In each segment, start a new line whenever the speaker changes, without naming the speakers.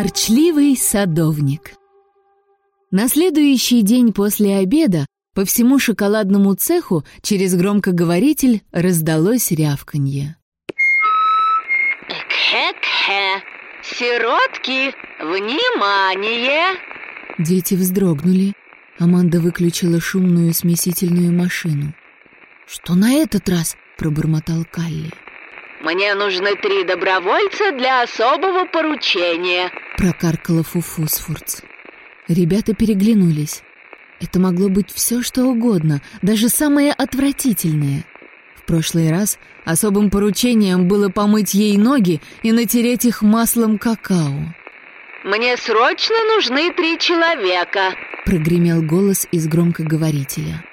Ворчливый садовник. На следующий день после обеда по всему шоколадному цеху через громкоговоритель раздалось рявканье.
Кхе-кхе, сиротки, внимание!
Дети вздрогнули. Аманда выключила шумную смесительную машину. «Что на этот раз?» — пробормотал Калли.
«Мне нужны три добровольца для особого поручения», —
прокаркала Фуфусфурц. Ребята переглянулись. Это могло быть все, что угодно, даже самое отвратительное. В прошлый раз особым поручением было помыть ей ноги и натереть их маслом какао.
«Мне срочно нужны три человека», —
прогремел голос из громкоговорителя.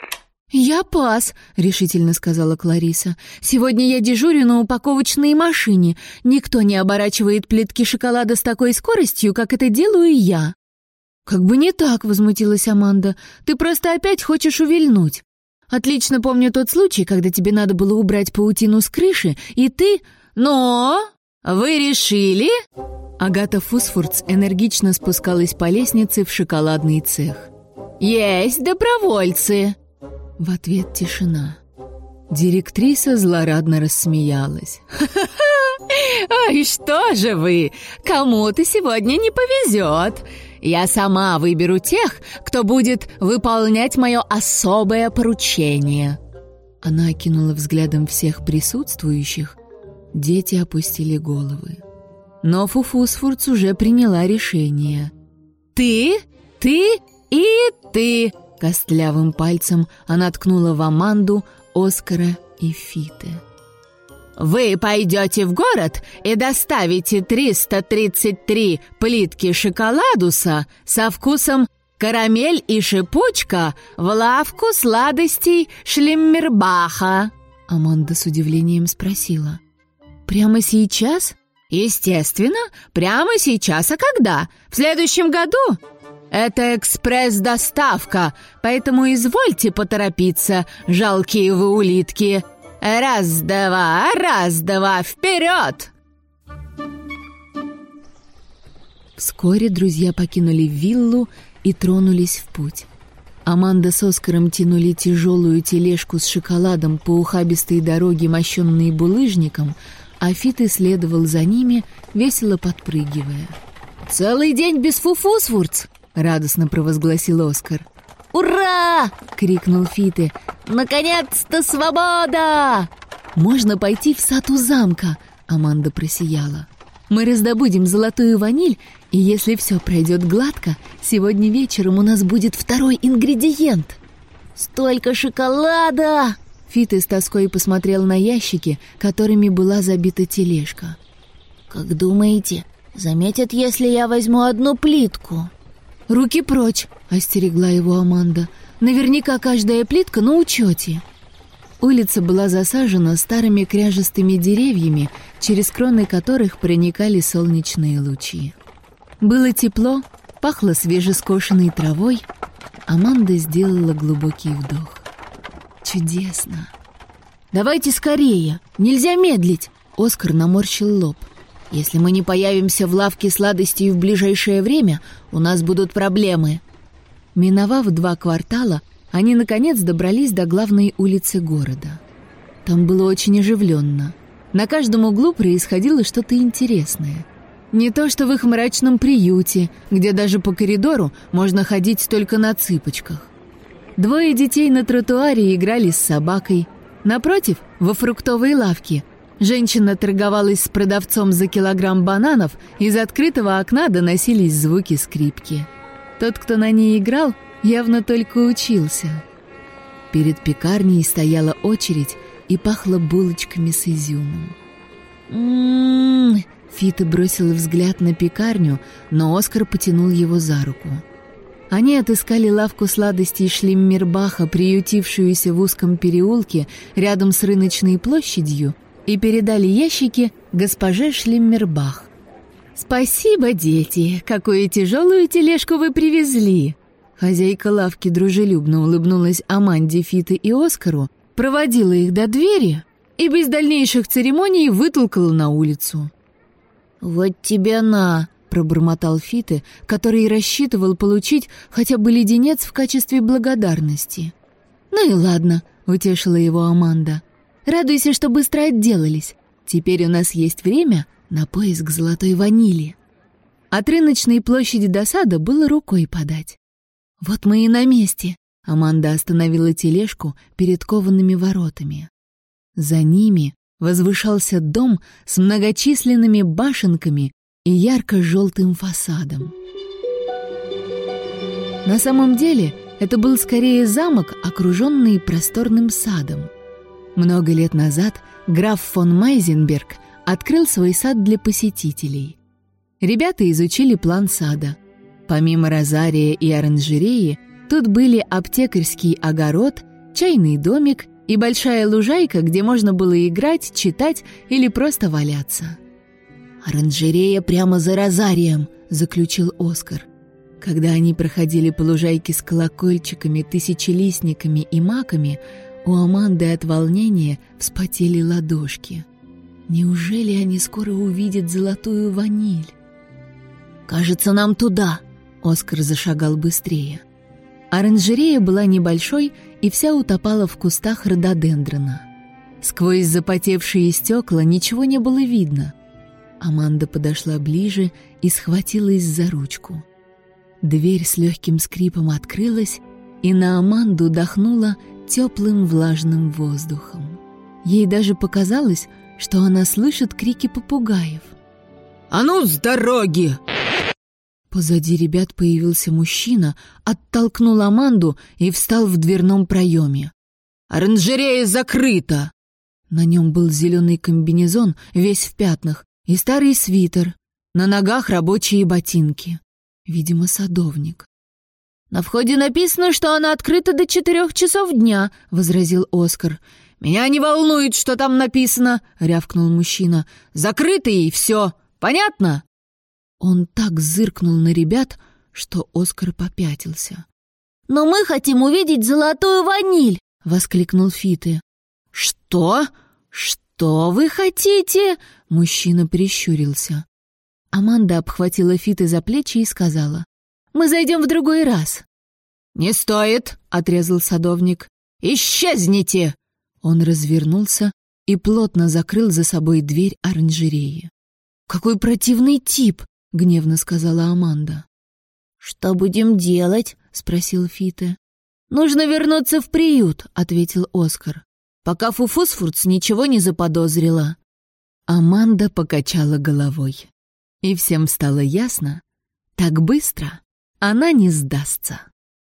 «Я пас», — решительно сказала Клариса. «Сегодня я дежурю на упаковочной машине. Никто не оборачивает плитки шоколада с такой скоростью, как это делаю я». «Как бы не так», — возмутилась Аманда. «Ты просто опять хочешь увильнуть. Отлично помню тот случай, когда тебе надо было убрать паутину с крыши, и ты... Но... Вы решили?» Агата Фусфордс энергично спускалась по лестнице в шоколадный цех. «Есть добровольцы!» В ответ тишина. Директриса злорадно рассмеялась. «Ха-ха-ха! Ой, что же вы! Кому-то сегодня не повезет! Я сама выберу тех, кто будет выполнять мое особое поручение!» Она окинула взглядом всех присутствующих. Дети опустили головы. Но Фуфусфурц уже приняла решение. «Ты, ты и ты!» Костлявым пальцем она ткнула в Аманду, Оскара и Фиты. «Вы пойдете в город и доставите 333 плитки шоколадуса со вкусом карамель и шипучка в лавку сладостей Шлеммербаха?» Аманда с удивлением спросила. «Прямо сейчас?» «Естественно, прямо сейчас. А когда? В следующем году?» «Это экспресс-доставка, поэтому извольте поторопиться, жалкие вы улитки. Раз-два, раз-два, вперед!» Вскоре друзья покинули виллу и тронулись в путь. Аманда с Оскаром тянули тяжелую тележку с шоколадом по ухабистой дороге, мощенной булыжником, а Фит исследовал за ними, весело подпрыгивая. «Целый день без фуфусвурц!» радостно провозгласил Оскар. «Ура!» — крикнул Фиты. «Наконец-то свобода!» «Можно пойти в сад у замка!» — Аманда просияла. «Мы раздобудем золотую ваниль, и если все пройдет гладко, сегодня вечером у нас будет второй ингредиент!» «Столько шоколада!» Фиты с тоской посмотрел на ящики, которыми была забита тележка. «Как думаете, заметят, если я возьму одну плитку?» «Руки прочь!» — остерегла его Аманда. «Наверняка каждая плитка на учете!» Улица была засажена старыми кряжестыми деревьями, через кроны которых проникали солнечные лучи. Было тепло, пахло свежескошенной травой. Аманда сделала глубокий вдох. «Чудесно!» «Давайте скорее! Нельзя медлить!» Оскар наморщил лоб. Если мы не появимся в лавке сладостей в ближайшее время, у нас будут проблемы». Миновав два квартала, они, наконец, добрались до главной улицы города. Там было очень оживленно. На каждом углу происходило что-то интересное. Не то что в их мрачном приюте, где даже по коридору можно ходить только на цыпочках. Двое детей на тротуаре играли с собакой. Напротив, во фруктовой лавке – Женщина торговалась с продавцом за килограмм бананов, из открытого окна доносились звуки скрипки. Тот, кто на ней играл, явно только учился. Перед пекарней стояла очередь и пахло булочками с изюмом. «М-м-м!» Фита бросила взгляд на пекарню, но Оскар потянул его за руку. Они отыскали лавку сладостей Шлиммербаха, приютившуюся в узком переулке рядом с рыночной площадью, и передали ящики госпоже Шлиммербах. «Спасибо, дети! Какую тяжелую тележку вы привезли!» Хозяйка лавки дружелюбно улыбнулась Аманде, Фите и Оскару, проводила их до двери и без дальнейших церемоний вытолкала на улицу. «Вот тебе на!» — пробормотал Фиты, который рассчитывал получить хотя бы леденец в качестве благодарности. «Ну и ладно», — утешила его Аманда. «Радуйся, что быстро отделались. Теперь у нас есть время на поиск золотой ванили». От рыночной площади до сада было рукой подать. «Вот мы и на месте», — Аманда остановила тележку перед коваными воротами. За ними возвышался дом с многочисленными башенками и ярко-желтым фасадом. На самом деле это был скорее замок, окруженный просторным садом. Много лет назад граф фон Майзенберг открыл свой сад для посетителей. Ребята изучили план сада. Помимо розария и оранжереи, тут были аптекарский огород, чайный домик и большая лужайка, где можно было играть, читать или просто валяться. «Оранжерея прямо за розарием», — заключил Оскар. Когда они проходили по лужайке с колокольчиками, тысячелистниками и маками, у Аманды от волнения вспотели ладошки. Неужели они скоро увидят золотую ваниль? «Кажется, нам туда!» Оскар зашагал быстрее. Оранжерея была небольшой и вся утопала в кустах рододендрона. Сквозь запотевшие стекла ничего не было видно, Аманда подошла ближе и схватилась за ручку. Дверь с легким скрипом открылась, и на Аманду дохнула теплым влажным воздухом. Ей даже показалось, что она слышит крики попугаев.
«А ну, с дороги!»
Позади ребят появился мужчина, оттолкнул Аманду и встал в дверном проеме.
«Оранжерея закрыта!»
На нем был зеленый комбинезон, весь в пятнах, и старый свитер, на ногах рабочие ботинки. Видимо, садовник. «На входе написано, что она открыта до четырех часов дня», — возразил Оскар.
«Меня не волнует, что там написано», — рявкнул мужчина. «Закрыто и все. Понятно?»
Он так зыркнул на ребят, что Оскар попятился.
«Но мы хотим увидеть золотую ваниль!» — воскликнул Фиты.
«Что? Что?» «Что вы хотите?» — мужчина прищурился. Аманда обхватила Фиты за плечи и сказала. «Мы зайдем в другой раз».
«Не стоит!» — отрезал садовник. «Исчезните!»
Он развернулся и плотно закрыл за собой дверь оранжереи. «Какой противный тип!» — гневно сказала Аманда.
«Что будем делать?» — спросил Фита.
«Нужно вернуться в приют», — ответил Оскар пока Фуфусфурц ничего не заподозрила. Аманда покачала головой. И всем стало ясно, так быстро она не сдастся.